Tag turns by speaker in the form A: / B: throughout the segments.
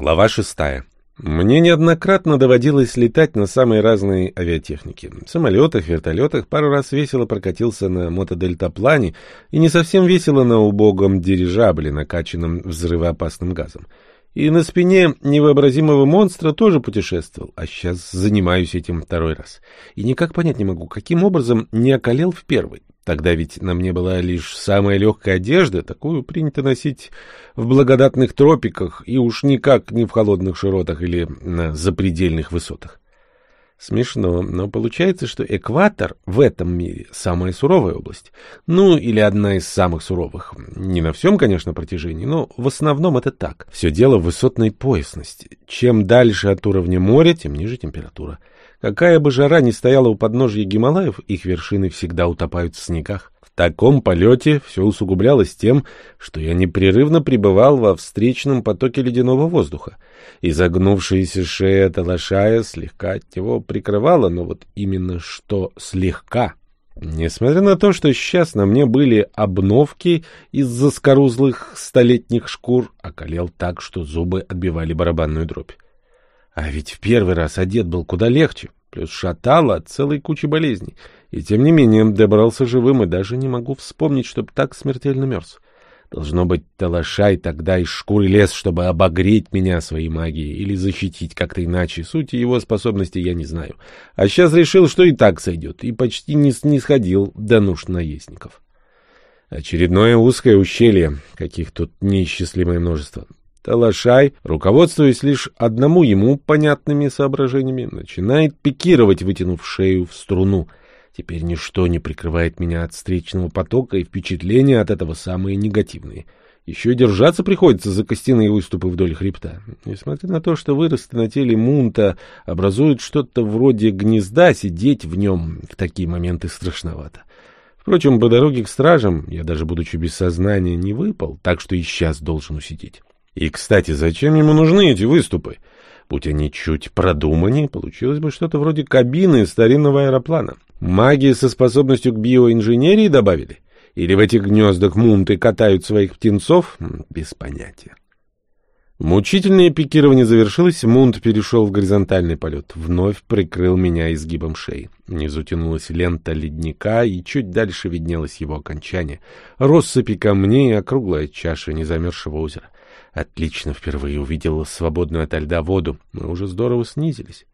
A: Глава шестая. Мне неоднократно доводилось летать на самые разные авиатехники. В самолетах, вертолетах, пару раз весело прокатился на мотодельтаплане и не совсем весело на убогом дирижабле, накачанном взрывоопасным газом. И на спине невообразимого монстра тоже путешествовал, а сейчас занимаюсь этим второй раз. И никак понять не могу, каким образом не околел в первый. Тогда ведь на мне была лишь самая легкая одежда, такую принято носить в благодатных тропиках и уж никак не в холодных широтах или на запредельных высотах. Смешно, но получается, что экватор в этом мире самая суровая область. Ну, или одна из самых суровых. Не на всем, конечно, протяжении, но в основном это так. Все дело в высотной поясности. Чем дальше от уровня моря, тем ниже температура. Какая бы жара ни стояла у подножья Гималаев, их вершины всегда утопают в снегах. Таком полете все усугублялось тем, что я непрерывно пребывал во встречном потоке ледяного воздуха. Изогнувшаяся шея Талашая слегка от него прикрывала, но вот именно что слегка. Несмотря на то, что сейчас на мне были обновки из заскорузлых столетних шкур, околел так, что зубы отбивали барабанную дробь. А ведь в первый раз одет был куда легче, плюс шатало от целой кучи болезней. И тем не менее добрался живым и даже не могу вспомнить, чтоб так смертельно мерз. Должно быть, Талашай тогда из шкуры лез, чтобы обогреть меня своей магией или защитить как-то иначе. Сути его способностей я не знаю. А сейчас решил, что и так сойдет, и почти не снисходил до нужд наездников. Очередное узкое ущелье, каких тут неисчислимое множество. Талашай, руководствуясь лишь одному ему понятными соображениями, начинает пикировать, вытянув шею в струну — Теперь ничто не прикрывает меня от встречного потока, и впечатления от этого самые негативные. Еще и держаться приходится за костяные выступы вдоль хребта. Несмотря на то, что выросты на теле Мунта образуют что-то вроде гнезда, сидеть в нем в такие моменты страшновато. Впрочем, по дороге к стражам я, даже будучи без сознания, не выпал, так что и сейчас должен усидеть. И, кстати, зачем ему нужны эти выступы? Будь они чуть продуманнее, получилось бы что-то вроде кабины старинного аэроплана. Маги со способностью к биоинженерии добавили? Или в этих гнездах мунты катают своих птенцов? Без понятия. Мучительное пикирование завершилось, мунт перешел в горизонтальный полет, вновь прикрыл меня изгибом шеи. Внизу тянулась лента ледника, и чуть дальше виднелось его окончание. Россыпи камней и округлая чаша незамерзшего озера. Отлично, впервые увидел свободную ото льда воду. Мы уже здорово снизились.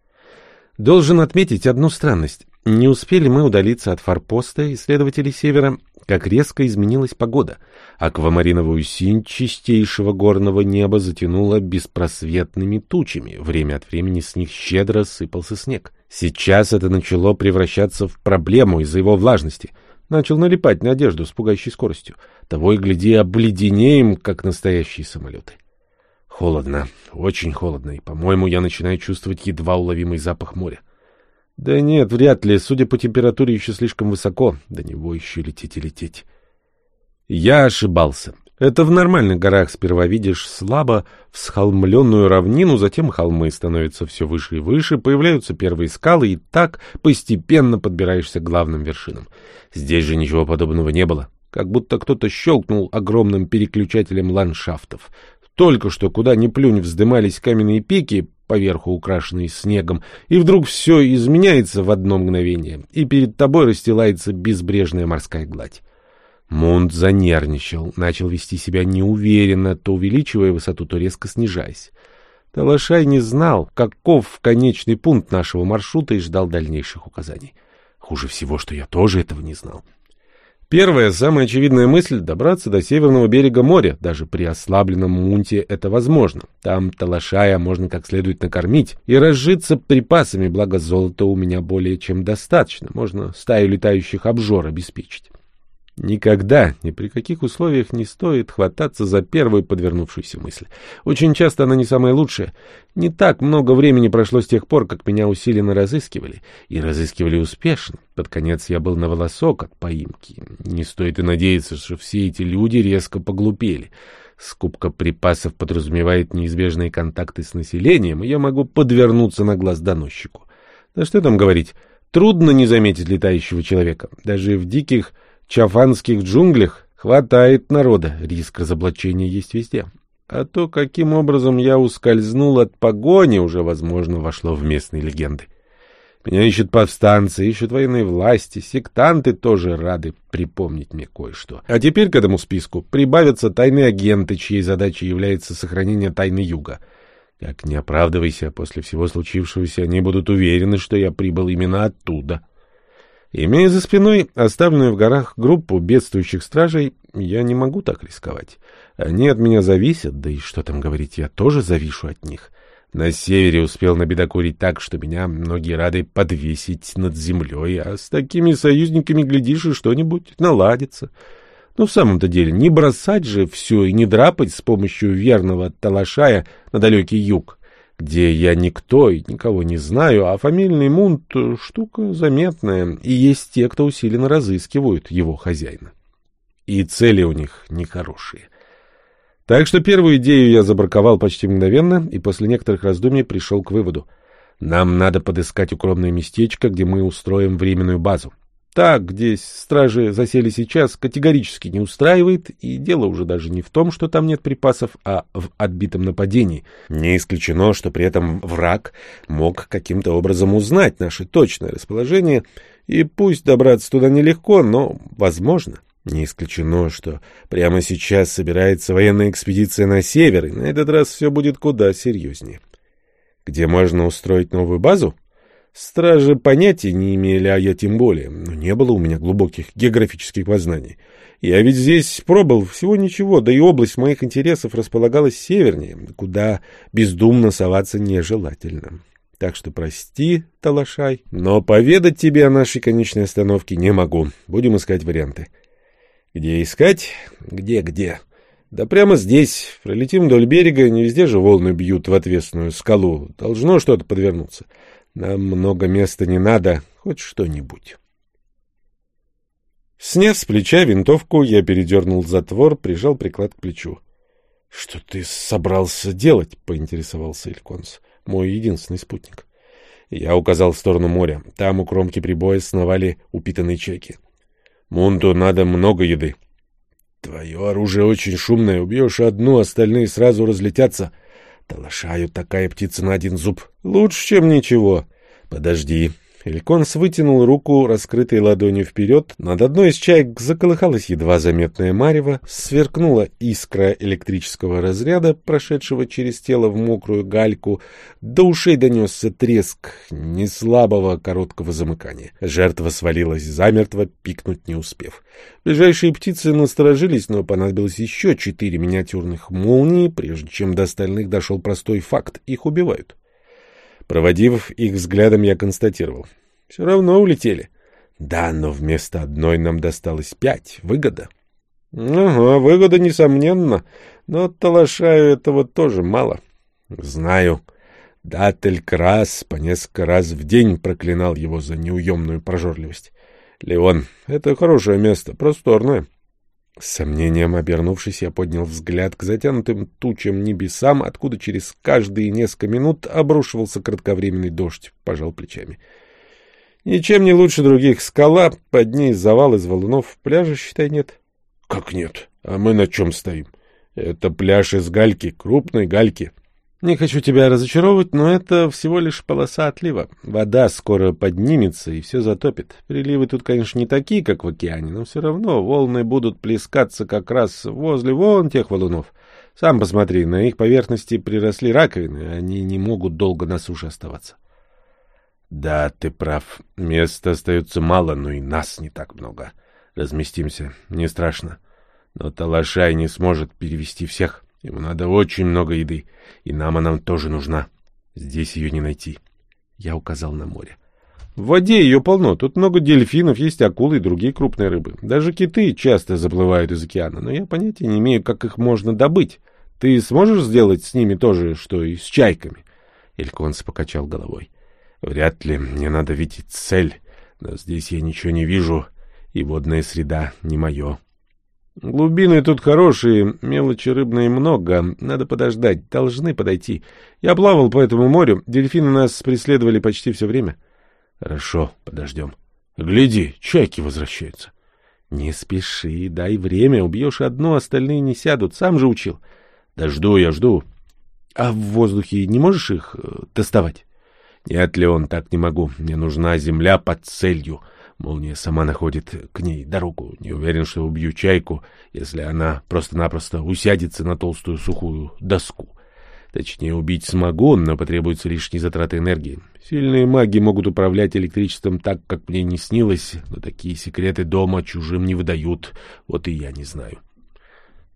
A: Должен отметить одну странность. Не успели мы удалиться от форпоста исследователей Севера, как резко изменилась погода. Аквамариновую синь чистейшего горного неба затянуло беспросветными тучами. Время от времени с них щедро сыпался снег. Сейчас это начало превращаться в проблему из-за его влажности. Начал налипать на одежду с пугающей скоростью. Того и гляди, обледенеем, как настоящие самолеты. Холодно, очень холодно, и, по-моему, я начинаю чувствовать едва уловимый запах моря. Да нет, вряд ли, судя по температуре, еще слишком высоко, до него еще лететь и лететь. Я ошибался. Это в нормальных горах сперва видишь слабо всхолмленную равнину, затем холмы становятся все выше и выше, появляются первые скалы, и так постепенно подбираешься к главным вершинам. Здесь же ничего подобного не было, как будто кто-то щелкнул огромным переключателем ландшафтов. Только что куда ни плюнь вздымались каменные пики, поверху украшенные снегом, и вдруг все изменяется в одно мгновение, и перед тобой расстилается безбрежная морская гладь. Мунд занервничал, начал вести себя неуверенно, то увеличивая высоту, то резко снижаясь. Талашай не знал, каков конечный пункт нашего маршрута и ждал дальнейших указаний. Хуже всего, что я тоже этого не знал. Первая, самая очевидная мысль — добраться до северного берега моря. Даже при ослабленном мунте это возможно. Там талашая можно как следует накормить и разжиться припасами, благо золота у меня более чем достаточно. Можно стаю летающих обжор обеспечить. Никогда, ни при каких условиях не стоит хвататься за первую подвернувшуюся мысль. Очень часто она не самая лучшая. Не так много времени прошло с тех пор, как меня усиленно разыскивали. И разыскивали успешно. Под конец я был на волосок от поимки. Не стоит и надеяться, что все эти люди резко поглупели. Скупка припасов подразумевает неизбежные контакты с населением, и я могу подвернуться на глаз доносчику. Да что там говорить, трудно не заметить летающего человека. Даже в диких чафанских джунглях хватает народа, риск разоблачения есть везде. А то, каким образом я ускользнул от погони, уже, возможно, вошло в местные легенды. Меня ищут повстанцы, ищут военные власти, сектанты тоже рады припомнить мне кое-что. А теперь к этому списку прибавятся тайные агенты, чьей задачей является сохранение тайны Юга. Как не оправдывайся, после всего случившегося они будут уверены, что я прибыл именно оттуда. Имея за спиной оставленную в горах группу бедствующих стражей, я не могу так рисковать. Они от меня зависят, да и что там говорить, я тоже завишу от них. На севере успел набедокурить так, что меня многие рады подвесить над землей, а с такими союзниками, глядишь, и что-нибудь наладится. Но ну, в самом-то деле, не бросать же все и не драпать с помощью верного талашая на далекий юг, где я никто и никого не знаю, а фамильный мунт — штука заметная, и есть те, кто усиленно разыскивают его хозяина. И цели у них нехорошие. Так что первую идею я забраковал почти мгновенно и после некоторых раздумий пришел к выводу. Нам надо подыскать укромное местечко, где мы устроим временную базу. Так, где стражи засели сейчас, категорически не устраивает, и дело уже даже не в том, что там нет припасов, а в отбитом нападении. Не исключено, что при этом враг мог каким-то образом узнать наше точное расположение, и пусть добраться туда нелегко, но возможно. Не исключено, что прямо сейчас собирается военная экспедиция на север, и на этот раз все будет куда серьезнее. Где можно устроить новую базу? Стражи понятия не имели, а я тем более, но не было у меня глубоких географических познаний. Я ведь здесь пробыл всего ничего, да и область моих интересов располагалась севернее, куда бездумно соваться нежелательно. Так что прости, Талашай, но поведать тебе о нашей конечной остановке не могу. Будем искать варианты. Где искать? Где-где? Да прямо здесь. Пролетим вдоль берега, не везде же волны бьют в отвесную скалу. Должно что-то подвернуться. Нам много места не надо, хоть что-нибудь. Сняв с плеча винтовку, я передернул затвор, прижал приклад к плечу. — Что ты собрался делать? — поинтересовался Ильконс, мой единственный спутник. Я указал в сторону моря. Там у кромки прибоя сновали упитанные чайки. Мунту надо много еды. Твое оружие очень шумное. Убьешь одну, остальные сразу разлетятся. Талашаю такая птица на один зуб. Лучше, чем ничего. Подожди. Эльконс вытянул руку, раскрытой ладонью вперед. Над одной из чаек заколыхалась едва заметная марево, сверкнула искра электрического разряда, прошедшего через тело в мокрую гальку. До ушей донесся треск неслабого короткого замыкания. Жертва свалилась замертво, пикнуть не успев. Ближайшие птицы насторожились, но понадобилось еще четыре миниатюрных молнии, прежде чем до остальных дошел простой факт — их убивают. Проводив их взглядом, я констатировал. Все равно улетели. Да, но вместо одной нам досталось пять. Выгода. Ага, выгода, несомненно. Но Талашаю этого тоже мало. Знаю. Датель Крас по несколько раз в день проклинал его за неуемную прожорливость. Леон, это хорошее место, просторное. С сомнением обернувшись, я поднял взгляд к затянутым тучам небесам, откуда через каждые несколько минут обрушивался кратковременный дождь, пожал плечами. Ничем не лучше других. Скала, под ней завал из валунов. Пляжа, считай, нет. Как нет? А мы на чем стоим? Это пляж из гальки, крупной гальки. Не хочу тебя разочаровывать, но это всего лишь полоса отлива. Вода скоро поднимется и все затопит. Приливы тут, конечно, не такие, как в океане, но все равно волны будут плескаться как раз возле вон тех валунов. Сам посмотри, на их поверхности приросли раковины, они не могут долго на суше оставаться. Да, ты прав. Места остается мало, но и нас не так много. Разместимся, не страшно. Но Талашай не сможет перевести всех. Ему надо очень много еды, и нам она тоже нужна. Здесь ее не найти. Я указал на море. В воде ее полно. Тут много дельфинов, есть акулы и другие крупные рыбы. Даже киты часто заплывают из океана, но я понятия не имею, как их можно добыть. Ты сможешь сделать с ними то же, что и с чайками? Эльконс покачал головой. Вряд ли. Мне надо видеть цель. Но здесь я ничего не вижу, и водная среда не мое. Глубины тут хорошие, мелочи рыбные много. Надо подождать, должны подойти. Я плавал по этому морю, дельфины нас преследовали почти все время. Хорошо, подождем. Гляди, чайки возвращаются. Не спеши, дай время, убьешь одну, остальные не сядут, сам же учил. Да жду я, жду. А в воздухе не можешь их э, тестовать? Нет, Леон, так не могу. Мне нужна земля под целью. Молния сама находит к ней дорогу. Не уверен, что убью чайку, если она просто-напросто усядется на толстую сухую доску. Точнее, убить смогу, но потребуются лишние затраты энергии. Сильные маги могут управлять электричеством так, как мне не снилось, но такие секреты дома чужим не выдают. Вот и я не знаю.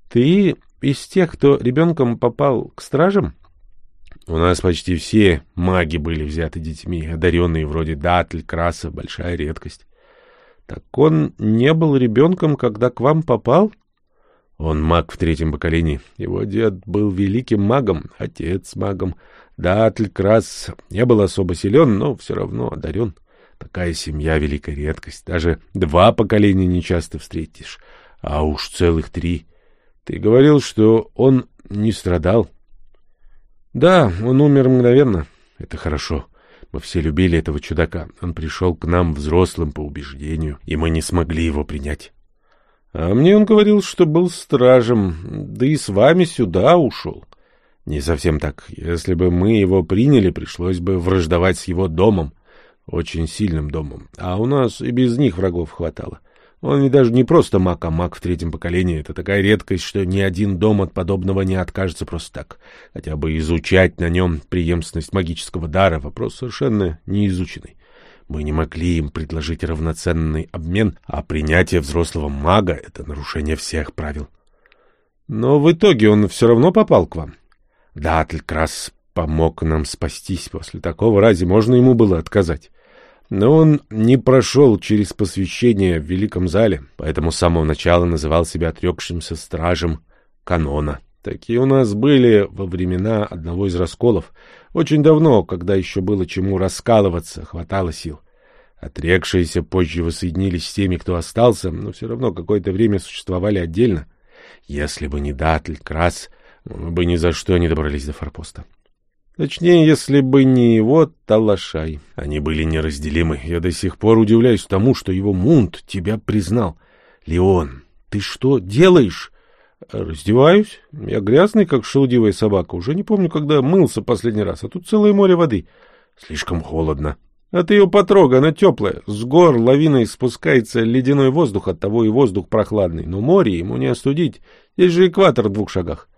A: Ты из тех, кто ребенком попал к стражам? У нас почти все маги были взяты детьми, одаренные вроде Датль, Краса, большая редкость. Так он не был ребенком, когда к вам попал? Он маг в третьем поколении. Его дед был великим магом, отец магом. Датль Крас не был особо силен, но все равно одарен. Такая семья — великая редкость. Даже два поколения не часто встретишь, а уж целых три. Ты говорил, что он не страдал. Да, он умер мгновенно. Это хорошо. Мы все любили этого чудака. Он пришел к нам взрослым по убеждению, и мы не смогли его принять. А мне он говорил, что был стражем, да и с вами сюда ушел. Не совсем так. Если бы мы его приняли, пришлось бы враждовать с его домом, очень сильным домом. А у нас и без них врагов хватало. Он ведь даже не просто маг, а маг в третьем поколении. Это такая редкость, что ни один дом от подобного не откажется просто так. Хотя бы изучать на нем преемственность магического дара — вопрос совершенно неизученный. Мы не могли им предложить равноценный обмен, а принятие взрослого мага — это нарушение всех правил. Но в итоге он все равно попал к вам. Да, Тлькрас помог нам спастись. После такого рази можно ему было отказать. Но он не прошел через посвящение в Великом Зале, поэтому с самого начала называл себя отрекшимся стражем канона. Такие у нас были во времена одного из расколов. Очень давно, когда еще было чему раскалываться, хватало сил. Отрекшиеся позже воссоединились с теми, кто остался, но все равно какое-то время существовали отдельно. Если бы не Датль, Крас, мы бы ни за что не добрались до форпоста. Точнее, если бы не его Талашай. Они были неразделимы. Я до сих пор удивляюсь тому, что его Мунт тебя признал. Леон, ты что делаешь? Раздеваюсь. Я грязный, как шелудивая собака. Уже не помню, когда мылся последний раз, а тут целое море воды. Слишком холодно. А ты ее потрогай, она теплая. С гор лавиной спускается ледяной воздух, оттого и воздух прохладный. Но море ему не остудить. Здесь же экватор в двух шагах.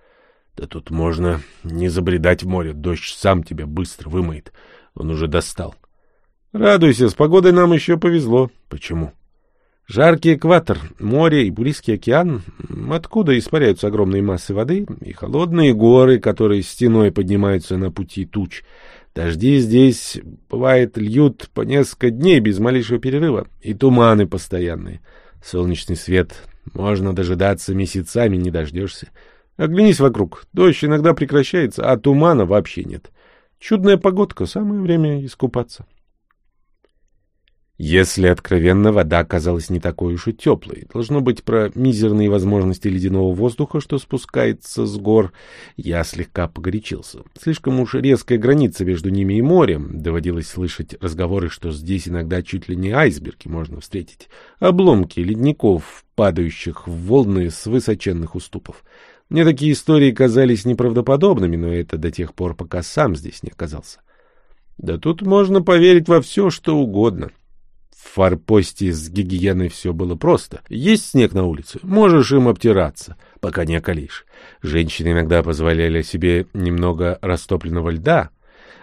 A: Да тут можно не забредать в море, дождь сам тебя быстро вымоет. Он уже достал. Радуйся, с погодой нам еще повезло. Почему? Жаркий экватор, море и Бурийский океан, откуда испаряются огромные массы воды, и холодные горы, которые стеной поднимаются на пути туч. Дожди здесь, бывает, льют по несколько дней без малейшего перерыва, и туманы постоянные. Солнечный свет можно дожидаться месяцами, не дождешься. Оглянись вокруг. Дождь иногда прекращается, а тумана вообще нет. Чудная погодка, самое время искупаться. Если откровенно, вода оказалась не такой уж и теплой. Должно быть про мизерные возможности ледяного воздуха, что спускается с гор. Я слегка погорячился. Слишком уж резкая граница между ними и морем. Доводилось слышать разговоры, что здесь иногда чуть ли не айсберги можно встретить. Обломки ледников, падающих в волны с высоченных уступов. Мне такие истории казались неправдоподобными, но это до тех пор, пока сам здесь не оказался. Да тут можно поверить во все, что угодно. В форпосте с гигиеной все было просто. Есть снег на улице, можешь им обтираться, пока не околишь. Женщины иногда позволяли себе немного растопленного льда,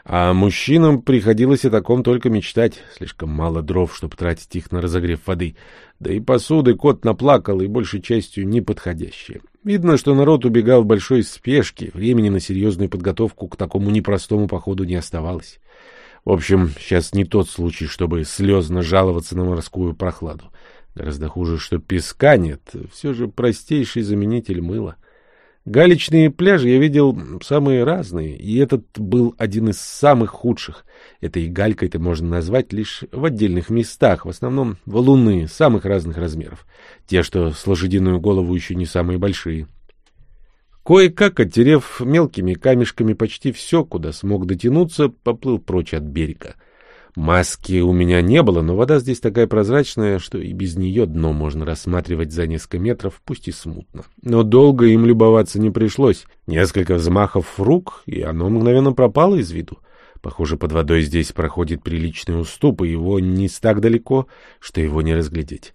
A: а мужчинам приходилось о таком только мечтать. Слишком мало дров, чтобы тратить их на разогрев воды. Да и посуды кот наплакал, и большей частью неподходящие. Видно, что народ убегал в большой спешке, времени на серьезную подготовку к такому непростому походу не оставалось. В общем, сейчас не тот случай, чтобы слезно жаловаться на морскую прохладу. Гораздо хуже, что песка нет, все же простейший заменитель мыла. Галечные пляжи я видел самые разные, и этот был один из самых худших. Этой галькой-то можно назвать лишь в отдельных местах, в основном валуны самых разных размеров. Те, что с лошадиную голову еще не самые большие. Кое-как, оттерев мелкими камешками почти все, куда смог дотянуться, поплыл прочь от берега. Маски у меня не было, но вода здесь такая прозрачная, что и без нее дно можно рассматривать за несколько метров, пусть и смутно. Но долго им любоваться не пришлось. Несколько взмахов рук, и оно мгновенно пропало из виду. Похоже, под водой здесь проходит приличный уступ, и его не так далеко, что его не разглядеть.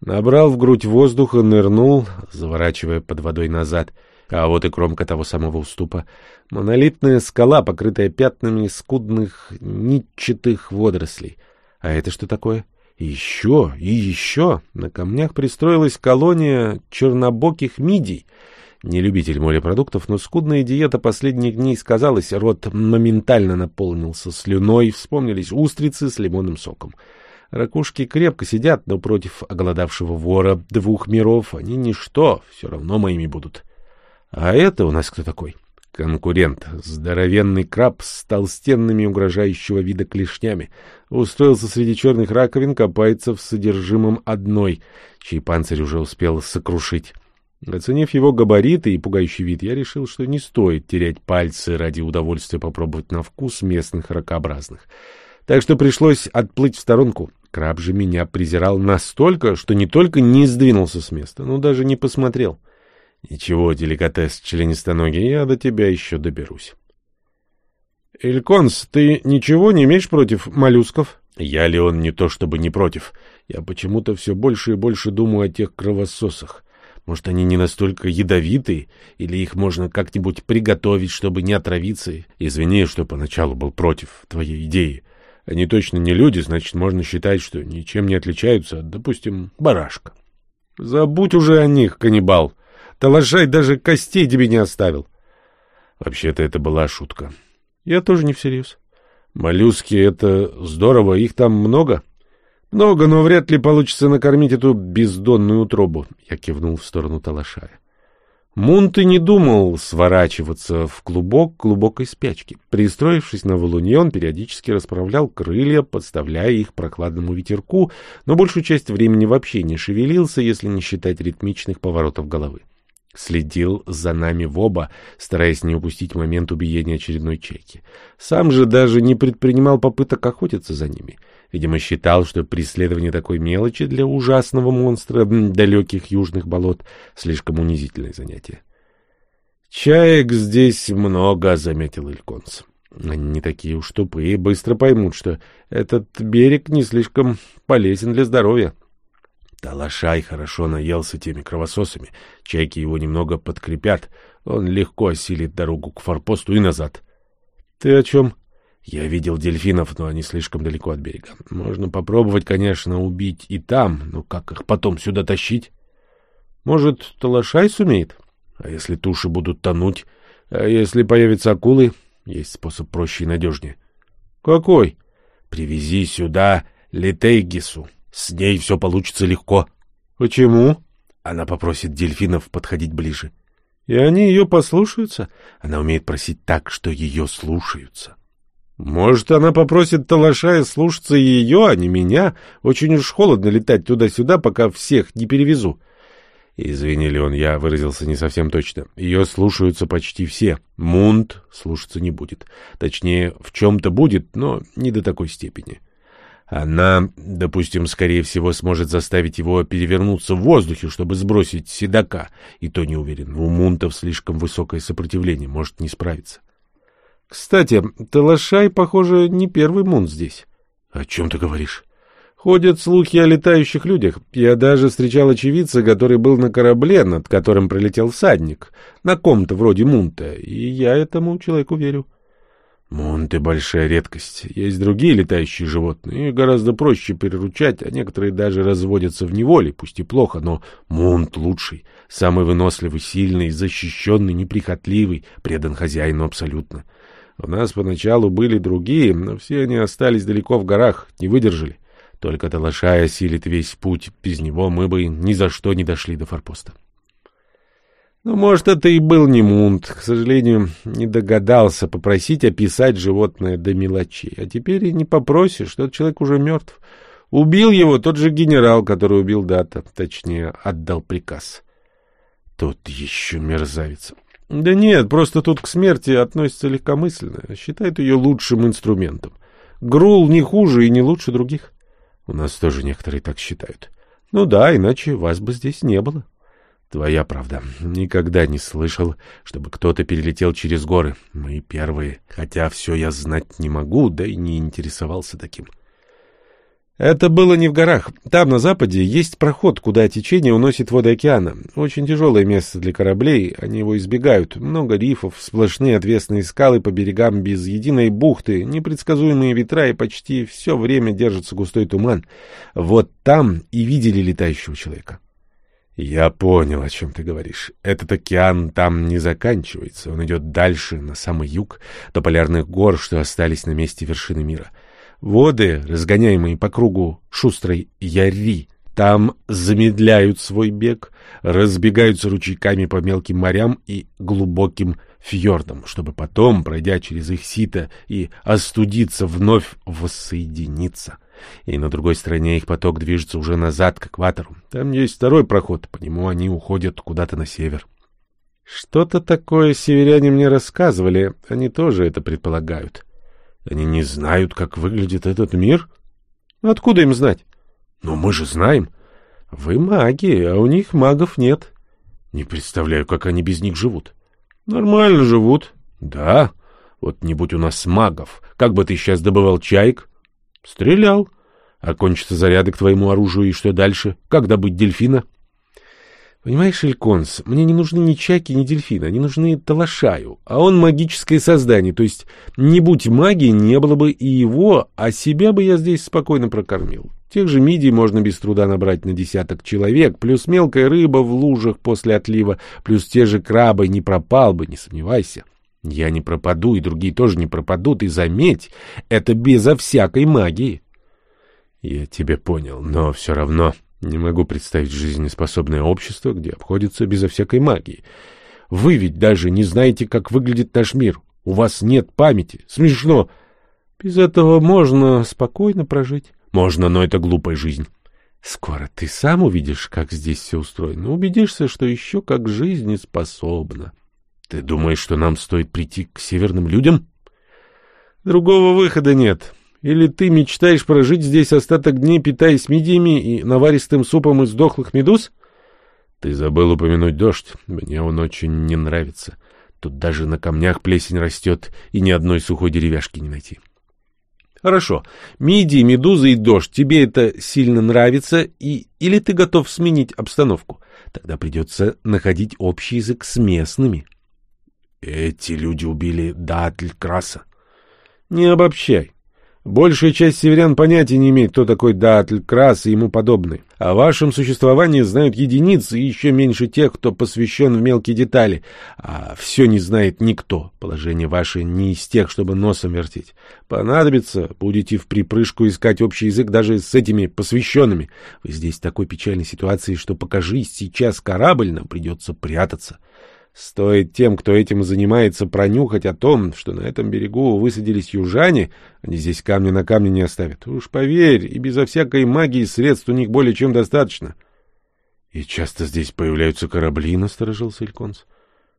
A: Набрал в грудь воздуха, нырнул, заворачивая под водой назад — а вот и кромка того самого уступа. Монолитная скала, покрытая пятнами скудных нитчатых водорослей. А это что такое? Еще, и еще. На камнях пристроилась колония чернобоких мидий. Не любитель морепродуктов, но скудная диета последних дней сказалась, рот моментально наполнился слюной, вспомнились устрицы с лимонным соком. Ракушки крепко сидят, но против оголодавшего вора двух миров они ничто, все равно моими будут. А это у нас кто такой? Конкурент. Здоровенный краб с толстенными угрожающего вида клешнями. Устроился среди черных раковин, копается в содержимом одной, чей панцирь уже успел сокрушить. Оценив его габариты и пугающий вид, я решил, что не стоит терять пальцы ради удовольствия попробовать на вкус местных ракообразных. Так что пришлось отплыть в сторонку. Краб же меня презирал настолько, что не только не сдвинулся с места, но даже не посмотрел. — Ничего, деликатес членистоногий, я до тебя еще доберусь. Эльконс, ты ничего не имеешь против моллюсков? Я ли он не то чтобы не против. Я почему-то все больше и больше думаю о тех кровососах. Может, они не настолько ядовитые, или их можно как-нибудь приготовить, чтобы не отравиться? Извини, что поначалу был против твоей идеи. Они точно не люди, значит, можно считать, что ничем не отличаются от, допустим, барашка. Забудь уже о них, каннибал. Талашай даже костей тебе не оставил. Вообще-то это была шутка. Я тоже не всерьез. Моллюски — это здорово, их там много? Много, но вряд ли получится накормить эту бездонную утробу. Я кивнул в сторону Талашая. Мунт и не думал сворачиваться в клубок глубокой спячки. Пристроившись на валуне, он периодически расправлял крылья, подставляя их прохладному ветерку, но большую часть времени вообще не шевелился, если не считать ритмичных поворотов головы следил за нами в оба, стараясь не упустить момент убиения очередной чайки. Сам же даже не предпринимал попыток охотиться за ними. Видимо, считал, что преследование такой мелочи для ужасного монстра далеких южных болот слишком унизительное занятие. «Чаек здесь много», — заметил Ильконс. Они не такие уж тупые, быстро поймут, что этот берег не слишком полезен для здоровья. Талашай хорошо наелся теми кровососами. Чайки его немного подкрепят. Он легко осилит дорогу к форпосту и назад. — Ты о чем? — Я видел дельфинов, но они слишком далеко от берега. Можно попробовать, конечно, убить и там, но как их потом сюда тащить? — Может, Талашай сумеет? А если туши будут тонуть? А если появятся акулы? Есть способ проще и надежнее. — Какой? — Привези сюда Летейгису. С ней все получится легко. — Почему? Она попросит дельфинов подходить ближе. — И они ее послушаются? Она умеет просить так, что ее слушаются. — Может, она попросит Талашая слушаться ее, а не меня? Очень уж холодно летать туда-сюда, пока всех не перевезу. Извини, Леон, я выразился не совсем точно. Ее слушаются почти все. Мунт слушаться не будет. Точнее, в чем-то будет, но не до такой степени. Она, допустим, скорее всего, сможет заставить его перевернуться в воздухе, чтобы сбросить седока. И то не уверен. У мунтов слишком высокое сопротивление, может не справиться. Кстати, Талашай, похоже, не первый мунт здесь. О чем ты говоришь? Ходят слухи о летающих людях. Я даже встречал очевидца, который был на корабле, над которым пролетел всадник, на ком-то вроде мунта, и я этому человеку верю. Мунты — большая редкость. Есть другие летающие животные, гораздо проще приручать, а некоторые даже разводятся в неволе, пусть и плохо, но мунт лучший, самый выносливый, сильный, защищенный, неприхотливый, предан хозяину абсолютно. У нас поначалу были другие, но все они остались далеко в горах, не выдержали. Только Талашай осилит весь путь, без него мы бы ни за что не дошли до форпоста. Ну, может, это и был не Мунт. К сожалению, не догадался попросить описать животное до мелочей. А теперь и не попросишь, что человек уже мертв. Убил его тот же генерал, который убил Дата. Точнее, отдал приказ. Тот еще мерзавец. Да нет, просто тут к смерти относится легкомысленно. Считает ее лучшим инструментом. Грул не хуже и не лучше других. У нас тоже некоторые так считают. Ну да, иначе вас бы здесь не было. Твоя правда. Никогда не слышал, чтобы кто-то перелетел через горы. Мы первые, хотя все я знать не могу, да и не интересовался таким. Это было не в горах. Там, на западе, есть проход, куда течение уносит воды океана. Очень тяжелое место для кораблей, они его избегают. Много рифов, сплошные отвесные скалы по берегам без единой бухты, непредсказуемые ветра и почти все время держится густой туман. Вот там и видели летающего человека. Я понял, о чем ты говоришь. Этот океан там не заканчивается, он идет дальше, на самый юг, до полярных гор, что остались на месте вершины мира. — Воды, разгоняемые по кругу шустрой яри, там замедляют свой бег, разбегаются ручейками по мелким морям и глубоким фьордам, чтобы потом, пройдя через их сито и остудиться, вновь воссоединиться. И на другой стороне их поток движется уже назад к экватору. Там есть второй проход, по нему они уходят куда-то на север. Что-то такое северяне мне рассказывали, они тоже это предполагают. Они не знают, как выглядит этот мир? Откуда им знать? Но мы же знаем. Вы маги, а у них магов нет. Не представляю, как они без них живут. Нормально живут. Да. Вот не будь у нас магов, как бы ты сейчас добывал чаек? Стрелял. А кончится заряды к твоему оружию, и что дальше? Как добыть дельфина? — Понимаешь, Эльконс, мне не нужны ни чайки, ни дельфины, они нужны Талашаю, а он магическое создание, то есть не будь магии, не было бы и его, а себя бы я здесь спокойно прокормил. Тех же мидий можно без труда набрать на десяток человек, плюс мелкая рыба в лужах после отлива, плюс те же крабы, не пропал бы, не сомневайся. Я не пропаду, и другие тоже не пропадут, и заметь, это безо всякой магии. Я тебя понял, но все равно... Не могу представить жизнеспособное общество, где обходится безо всякой магии. Вы ведь даже не знаете, как выглядит наш мир. У вас нет памяти. Смешно. Без этого можно спокойно прожить. Можно, но это глупая жизнь. Скоро ты сам увидишь, как здесь все устроено. Убедишься, что еще как жизнеспособно. Ты думаешь, что нам стоит прийти к северным людям? Другого выхода нет. Или ты мечтаешь прожить здесь остаток дней, питаясь мидиями и наваристым супом из дохлых медуз? Ты забыл упомянуть дождь. Мне он очень не нравится. Тут даже на камнях плесень растет, и ни одной сухой деревяшки не найти. Хорошо. Мидии, медузы и дождь. Тебе это сильно нравится, и... или ты готов сменить обстановку? Тогда придется находить общий язык с местными. Эти люди убили Датль Краса. Не обобщай. Большая часть северян понятия не имеет, кто такой Даатль Крас и ему подобный. О вашем существовании знают единицы и еще меньше тех, кто посвящен в мелкие детали. А все не знает никто. Положение ваше не из тех, чтобы носом вертеть. Понадобится, будете в припрыжку искать общий язык даже с этими посвященными. Вы здесь в такой печальной ситуации, что покажись сейчас корабль, нам придется прятаться. Стоит тем, кто этим занимается, пронюхать о том, что на этом берегу высадились южане, они здесь камни на камне не оставят. Уж поверь, и безо всякой магии средств у них более чем достаточно. — И часто здесь появляются корабли, — насторожился Ильконс. —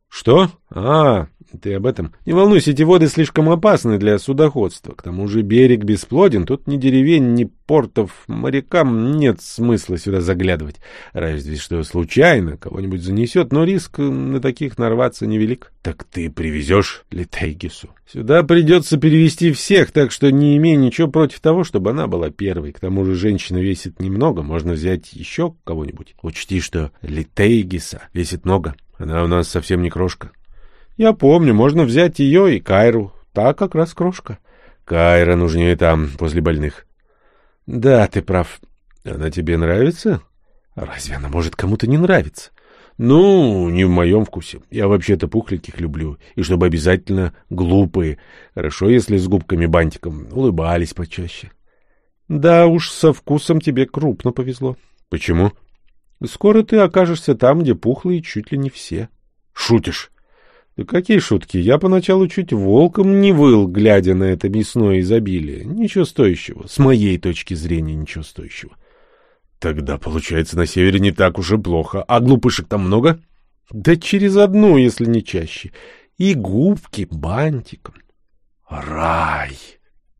A: Что? А, ты об этом. Не волнуйся, эти воды слишком опасны для судоходства. К тому же берег бесплоден, тут ни деревень, ни портов. Морякам нет смысла сюда заглядывать. Разве что случайно кого-нибудь занесет, но риск на таких нарваться невелик. Так ты привезешь Летейгису. Сюда придется перевести всех, так что не имей ничего против того, чтобы она была первой. К тому же женщина весит немного, можно взять еще кого-нибудь. Учти, что Летейгиса весит много. Она у нас совсем не крошка. Я помню, можно взять ее и Кайру. Та как раз крошка. Кайра нужнее там, после больных. Да, ты прав. Она тебе нравится? Разве она может кому-то не нравиться? Ну, не в моем вкусе. Я вообще-то пухленьких люблю. И чтобы обязательно глупые. Хорошо, если с губками-бантиком. Улыбались почаще. Да уж, со вкусом тебе крупно повезло. Почему? Скоро ты окажешься там, где пухлые чуть ли не все. Шутишь? Да какие шутки? Я поначалу чуть волком не выл, глядя на это мясное изобилие. Ничего стоящего. С моей точки зрения, ничего стоящего. Тогда, получается, на севере не так уж и плохо. А глупышек там много? Да через одну, если не чаще. И губки бантиком. Рай!